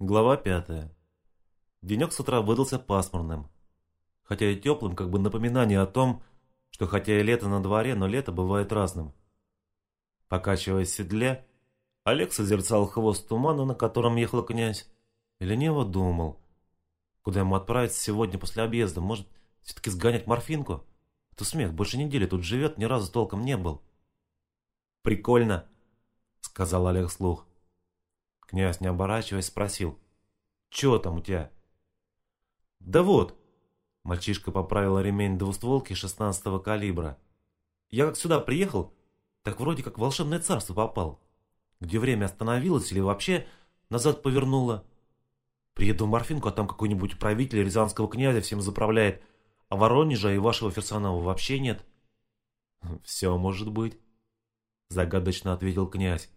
Глава пятая. Денек с утра выдался пасмурным, хотя и теплым, как бы напоминание о том, что хотя и лето на дворе, но лето бывает разным. Покачиваясь в седле, Олег созерцал хвост тумана, на котором ехал князь, и лениво думал, куда ему отправиться сегодня после объезда, может, все-таки сгонять морфинку? А то смех, больше недели тут живет, ни разу толком не был. «Прикольно», — сказал Олег слух. Князь, не оборачиваясь, спросил. «Чего там у тебя?» «Да вот!» Мальчишка поправил ремень двустволки шестнадцатого калибра. «Я как сюда приехал, так вроде как в волшебное царство попал, где время остановилось или вообще назад повернуло. Приеду в Морфинку, а там какой-нибудь управитель рязанского князя всем заправляет, а Воронежа и вашего Ферсонова вообще нет». «Все может быть», — загадочно ответил князь.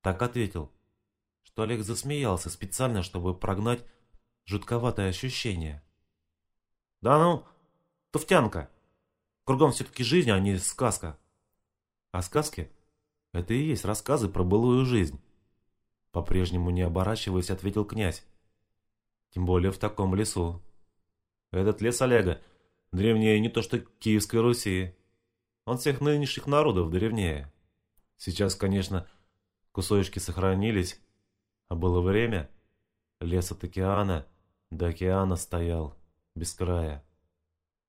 Так ответил, что Олег засмеялся специально, чтобы прогнать жутковатое ощущение. «Да ну, туфтянка! Кругом все-таки жизнь, а не сказка!» «А сказки — это и есть рассказы про былую жизнь!» По-прежнему не оборачиваясь, ответил князь. «Тем более в таком лесу. Этот лес Олега древнее не то что Киевской Руси. Он всех нынешних народов древнее. Сейчас, конечно, кусочки сохранились, а было время, лес от океана до океана стоял, без края.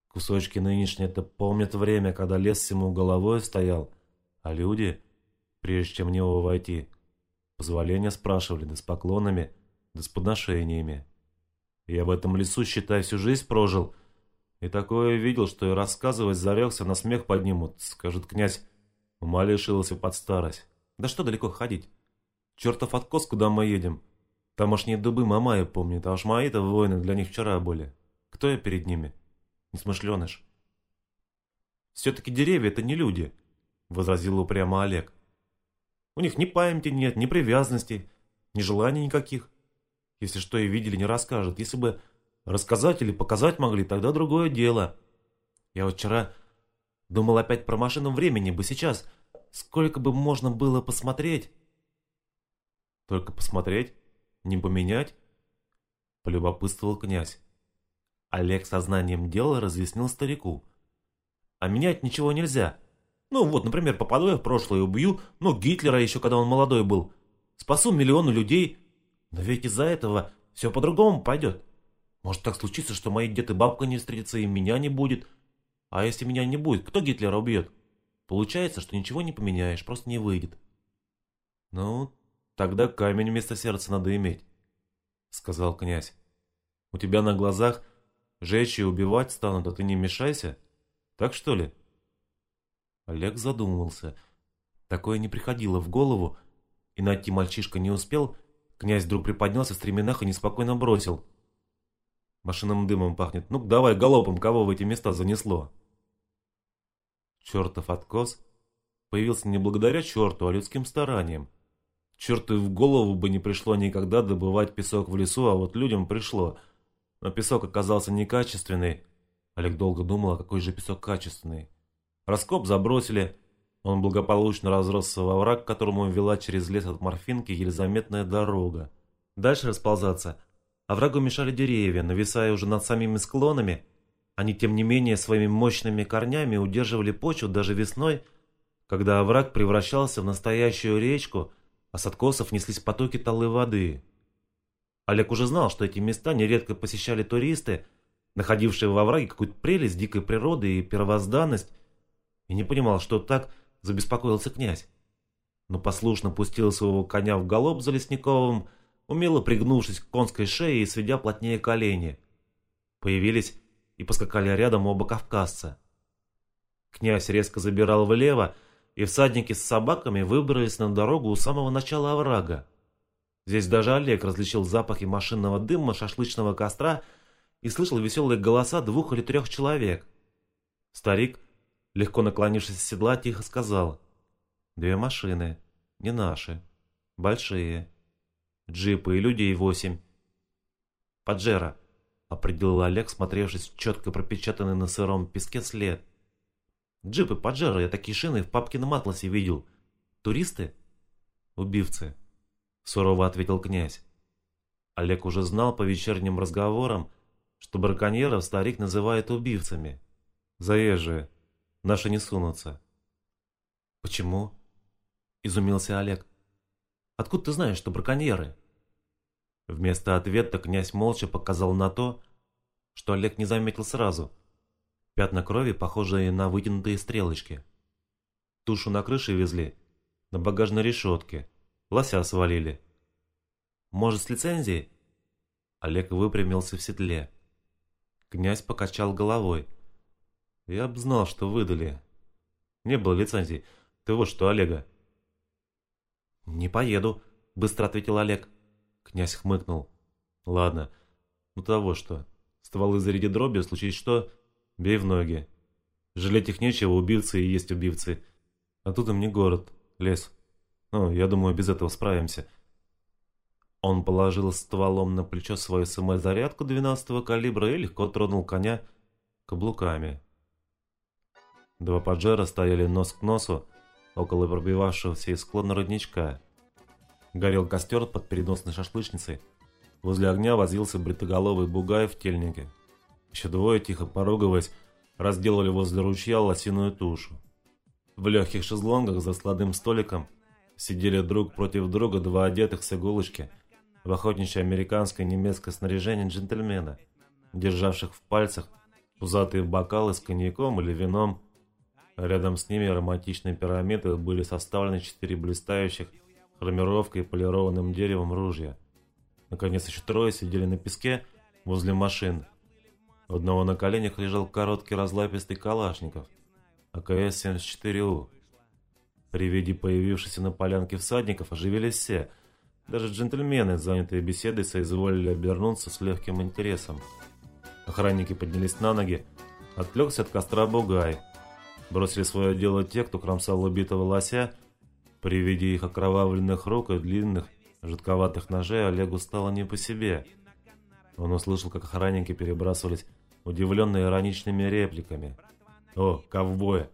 Кусочки нынешние это помнят время, когда лес всему головой стоял, а люди, прежде чем в него войти, позволения спрашивали, да с поклонами, да с подношениями. Я в этом лесу, считай, всю жизнь прожил, и такое видел, что и рассказывать зарекся, на смех поднимут, скажет князь, ума лишился под старость. Да что далеко ходить? Чертов откос, куда мы едем. Тамошние дубы Мамая помнит, а уж мои-то воины для них вчера были. Кто я перед ними? Несмышленыш. Все-таки деревья — это не люди, — возразил упрямо Олег. У них ни памяти нет, ни привязанностей, ни желаний никаких. Если что и видели, не расскажут. Если бы рассказать или показать могли, тогда другое дело. Я вот вчера думал опять про машину времени бы сейчас. Сколько бы можно было посмотреть... Только посмотреть? Не поменять? Полюбопытствовал князь. Олег сознанием дела разъяснил старику. А менять ничего нельзя. Ну вот, например, попаду я в прошлое и убью, ну, Гитлера еще, когда он молодой был. Спасу миллионы людей. Но ведь из-за этого все по-другому пойдет. Может так случиться, что мои дед и бабка не встретятся и меня не будет. А если меня не будет, кто Гитлера убьет? Получается, что ничего не поменяешь, просто не выйдет. Ну, Тогда камень вместо сердца надо иметь, сказал князь. У тебя на глазах жечь и убивать станут, а ты не мешайся. Так что ли? Олег задумался. Такое не приходило в голову, и найти мальчишка не успел. Князь вдруг приподнялся в стременах и неспокойно бросил. Машинным дымом пахнет. Ну давай галопом, кого в эти места занесло? Чертов откос появился не благодаря черту, а людским стараниям. Черту в голову бы не пришло никогда добывать песок в лесу, а вот людям пришло. Но песок оказался некачественный. Олег долго думал, а какой же песок качественный. Раскоп забросили. Он благополучно разросся во враг, к которому вела через лес от морфинки еле заметная дорога. Дальше расползаться. А врагу мешали деревья, нависая уже над самими склонами. Они, тем не менее, своими мощными корнями удерживали почву даже весной, когда овраг превращался в настоящую речку – а с откосов неслись потоки талой воды. Олег уже знал, что эти места нередко посещали туристы, находившие во враге какую-то прелесть дикой природы и первозданность, и не понимал, что так забеспокоился князь. Но послушно пустил своего коня в галоп за Лесниковым, умело пригнувшись к конской шее и сведя плотнее колени. Появились и поскакали рядом оба кавказца. Князь резко забирал влево, и всадники с собаками выбрались на дорогу у самого начала оврага. Здесь даже Олег различил запахи машинного дыма, шашлычного костра и слышал веселые голоса двух или трех человек. Старик, легко наклонившись с седла, тихо сказал. «Две машины, не наши, большие, джипы и людей восемь». «Паджеро», — определил Олег, смотревшись четко пропечатанный на сыром песке след. Джипы Паджеро я такие шины в папкином атласе видел. Туристы? Убивцы, сурово ответил князь. Олег уже знал по вечерним разговорам, что браконьеров старик называет убивцами. Заезжие. Наши не сунутся. «Почему?» – изумился Олег. «Откуда ты знаешь, что браконьеры?» Вместо ответа князь молча показал на то, что Олег не заметил сразу. Пятна крови, похожие на вытянутые стрелочки. Тушу на крыше везли, на багажной решетке, лося свалили. Может, с лицензией? Олег выпрямился в седле. Князь покачал головой. Я б знал, что выдали. Не было лицензии. Ты вот что, Олега. Не поеду, быстро ответил Олег. Князь хмыкнул. Ладно, ну того что. Стволы заряди дроби, случае что, бей в ноги. Жалеть их нечего, убивцы и есть убивцы. А тут им не город, лес. Ну, я думаю, без этого справимся. Он положил стволом на плечо свою самозарядку 12-го калибра и легко тронул коня каблуками. Два поджера стояли нос к носу около пробивавшегося из склона родничка. Горел костер под переносной шашлычницей. Возле огня возился бритоголовый бугай в тельнике. Еще двое, тихо поругиваясь, разделали возле ручья лосиную тушу. В легких шезлонгах за складным столиком сидели друг против друга два одетых с иголочки в охотничье американское и немецкое снаряжение джентльмена, державших в пальцах пузатые бокалы с коньяком или вином. Рядом с ними романтичной пирамидой были составлены четыре блистающих хромировкой и полированным деревом ружья. Наконец еще трое сидели на песке возле машин. Одного на коленях лежал короткий разлапистый калашников – АКС-74У. При виде появившихся на полянке всадников оживились все. Даже джентльмены, занятые беседой, соизволили обернуться с легким интересом. Охранники поднялись на ноги. Отвлекся от костра Бугай. Бросили свое дело те, кто кромсал убитого лося. При виде их окровавленных рук и длинных, жидковатых ножей Олегу стало не по себе. Он услышал, как охранники перебрасывались удивленные ироничными репликами – о, ковбоя.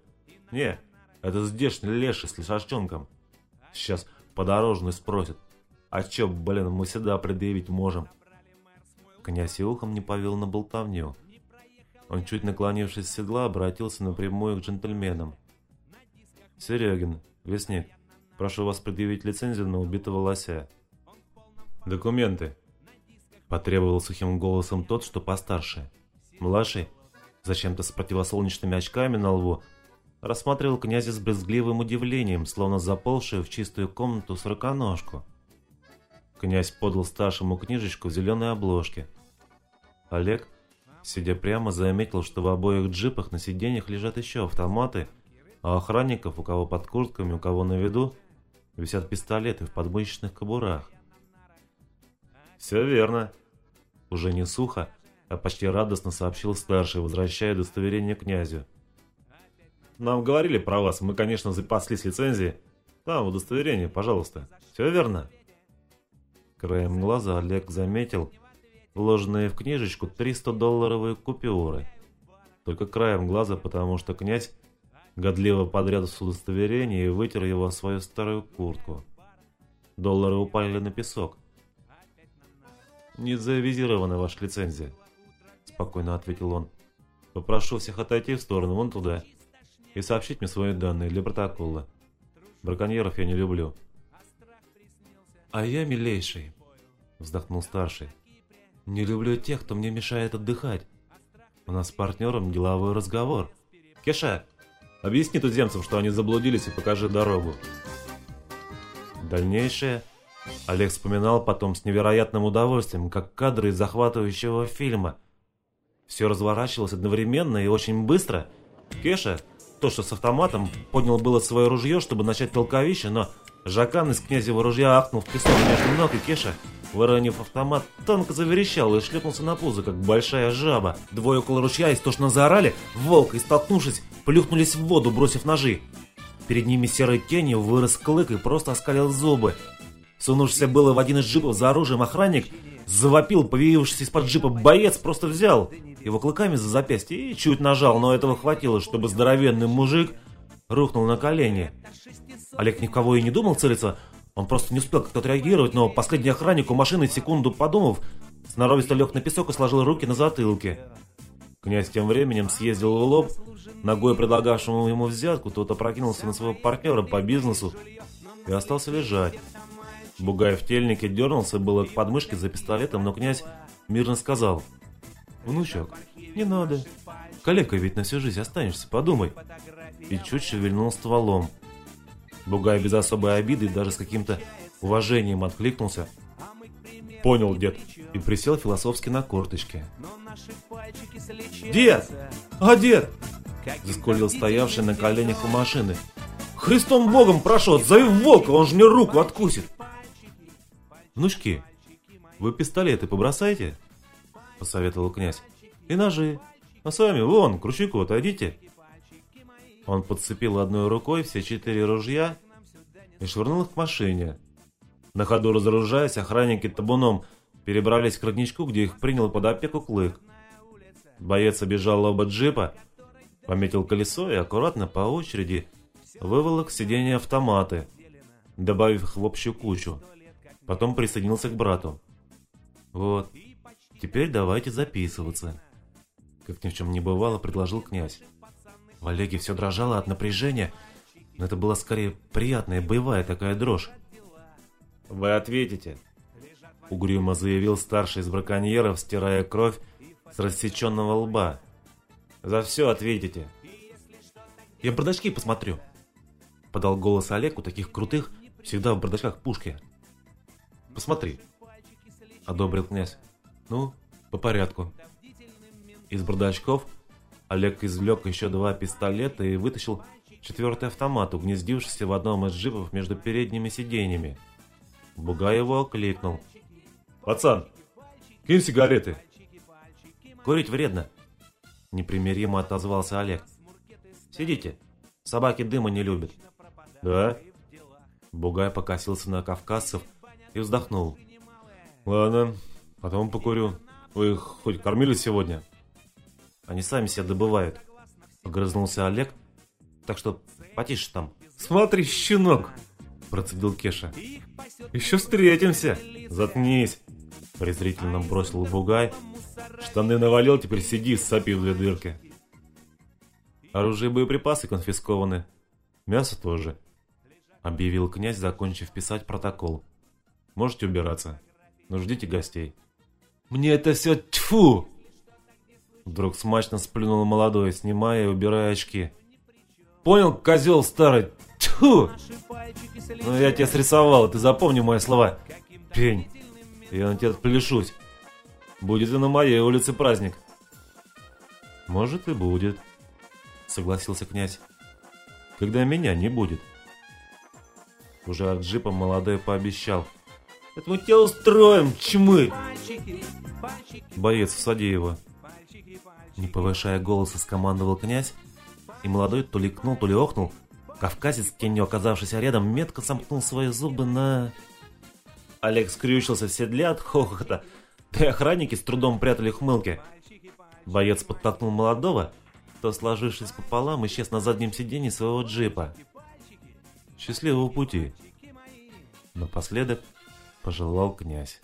Не, это здешний леший с лишачонком. Сейчас подорожный спросит. А чё, блин, мы сюда предъявить можем? Князь и ухом не повел на болтовню. Он, чуть наклонившись с седла, обратился напрямую к джентльменам. «Серегин, Весник, прошу вас предъявить лицензию на убитого лося». «Документы», – потребовал сухим голосом тот, что постарше. Младший зачем-то с противосолнечными очками на лбу, рассматривал князя с брезгливым удивлением, словно заползшую в чистую комнату сороконожку. Князь подал старшему книжечку в зеленой обложке. Олег, сидя прямо, заметил, что в обоих джипах на сиденьях лежат еще автоматы, а охранников, у кого под куртками, у кого на виду, висят пистолеты в подмышечных кобурах. «Все верно», — уже не сухо, а почти радостно сообщил старший, возвращая удостоверение князю. «Нам говорили про вас, мы, конечно, запаслись лицензией. Там удостоверение, пожалуйста. Все верно?» Краем глаза Олег заметил вложенные в книжечку 300-долларовые купюры. Только краем глаза, потому что князь годливо подряд с удостоверение и вытер его о свою старую куртку. Доллары упали на песок. «Не завизирована ваша лицензия», спокойно ответил он. Попрошу всех отойти в сторону, вон туда, и сообщить мне свои данные для протокола. Браконьеров я не люблю. А я, милейший, вздохнул старший, не люблю тех, кто мне мешает отдыхать. У нас с партнером деловой разговор. Кеша, объясни туземцам, что они заблудились и покажи дорогу. Дальнейшее Олег вспоминал потом с невероятным удовольствием, как кадры из захватывающего фильма – все разворачивалось одновременно и очень быстро. Кеша, то что с автоматом, поднял было свое ружье, чтобы начать толковище, но Жакан из князева ружья ахнул в песок между ног, и Кеша, выронив автомат, тонко заверещал и шлепнулся на пузо, как большая жаба. Двое около ручья истошно заорали, волк и, столкнувшись, плюхнулись в воду, бросив ножи. Перед ними серой тенью вырос клык и просто оскалил зубы. Сунувшийся было в один из джипов за оружием охранник, завопил, появившийся из-под джипа боец, просто взял его клыками за запястье и чуть нажал, но этого хватило, чтобы здоровенный мужик рухнул на колени. Олег никого и не думал целиться, Он просто не успел как-то отреагировать, но последний охранник у машины, секунду подумав, сноровисто лег на песок и сложил руки на затылке. Князь тем временем съездил в лоб, ногой предлагавшему ему взятку, тот опрокинулся на своего партнера по бизнесу и остался лежать. Бугай в тельнике дернулся было к подмышке за пистолетом, но князь мирно сказал. «Внучок, не надо. Калека ведь на всю жизнь останешься, подумай». И чуть шевельнул стволом. Бугай без особой обиды даже с каким-то уважением откликнулся. «Понял, дед», и присел философски на корточки. «Дед! А дед!» Заскулил стоявший на коленях у машины. «Христом Богом прошу, отзови волка, он же мне руку откусит!» «Внучки, вы пистолеты побросайте?» Посоветовал князь. «И ножи. А сами, вон, к ручейку отойдите». Он подцепил одной рукой все четыре ружья и швырнул их к машине. На ходу разоружаясь, охранники табуном перебрались к родничку, где их принял под опеку Клык. Боец обежал оба джипа, пометил колесо и аккуратно по очереди выволок сиденья автоматы, добавив их в общую кучу. Потом присоединился к брату. «Вот, теперь давайте записываться», — как ни в чем не бывало, предложил князь. В Олеге все дрожало от напряжения, но это была скорее приятная боевая такая дрожь. «Вы ответите», — угрюмо заявил старший из браконьеров, стирая кровь с рассеченного лба. «За все ответите». «Я бардачки посмотрю», — подал голос Олег у таких крутых, всегда в бардачках пушки. Посмотри. Одобрил князь. Ну, по порядку. Из бардачков Олег извлек еще два пистолета и вытащил четвертый автомат, угнездившийся в одном из джипов между передними сиденьями. Буга его окликнул. «Пацан, кинь сигареты!» «Курить вредно!» Непримиримо отозвался Олег. «Сидите, собаки дыма не любят». «Да?» Бугай покосился на кавказцев и вздохнул. «Ладно, потом покурю. Вы их хоть кормили сегодня?» «Они сами себя добывают», — огрызнулся Олег. «Так что потише там». «Смотри, щенок!» — процедил Кеша. «Еще встретимся!» «Заткнись!» — презрительно бросил Бугай. «Штаны навалил, теперь сиди, сопи в две дырки». Оружие и боеприпасы конфискованы. Мясо тоже. Объявил князь, закончив писать протокол. Можете убираться. Но ждите гостей. Мне это все тьфу! Вдруг смачно сплюнул молодой, снимая и убирая очки. Понял, козел старый? Тьфу! Ну я тебя срисовал, ты запомни мои слова. Пень. Я на тебя отпляшусь. Будет и на моей улице праздник. Может и будет, согласился князь. Когда меня не будет. Уже от джипа молодой пообещал – это мы тебя устроим, чмы!» «Боец, усади его!» Не повышая голоса, скомандовал князь, и молодой то ли кнул, то ли охнул. Кавказец, тенью оказавшийся рядом, метко сомкнул свои зубы на... Олег скрючился в седле от хохота, да и охранники с трудом прятали хмылки. Боец подтолкнул молодого, то, сложившись пополам, исчез на заднем сиденье своего джипа. Счастливого пути. Напоследок пожелал князь.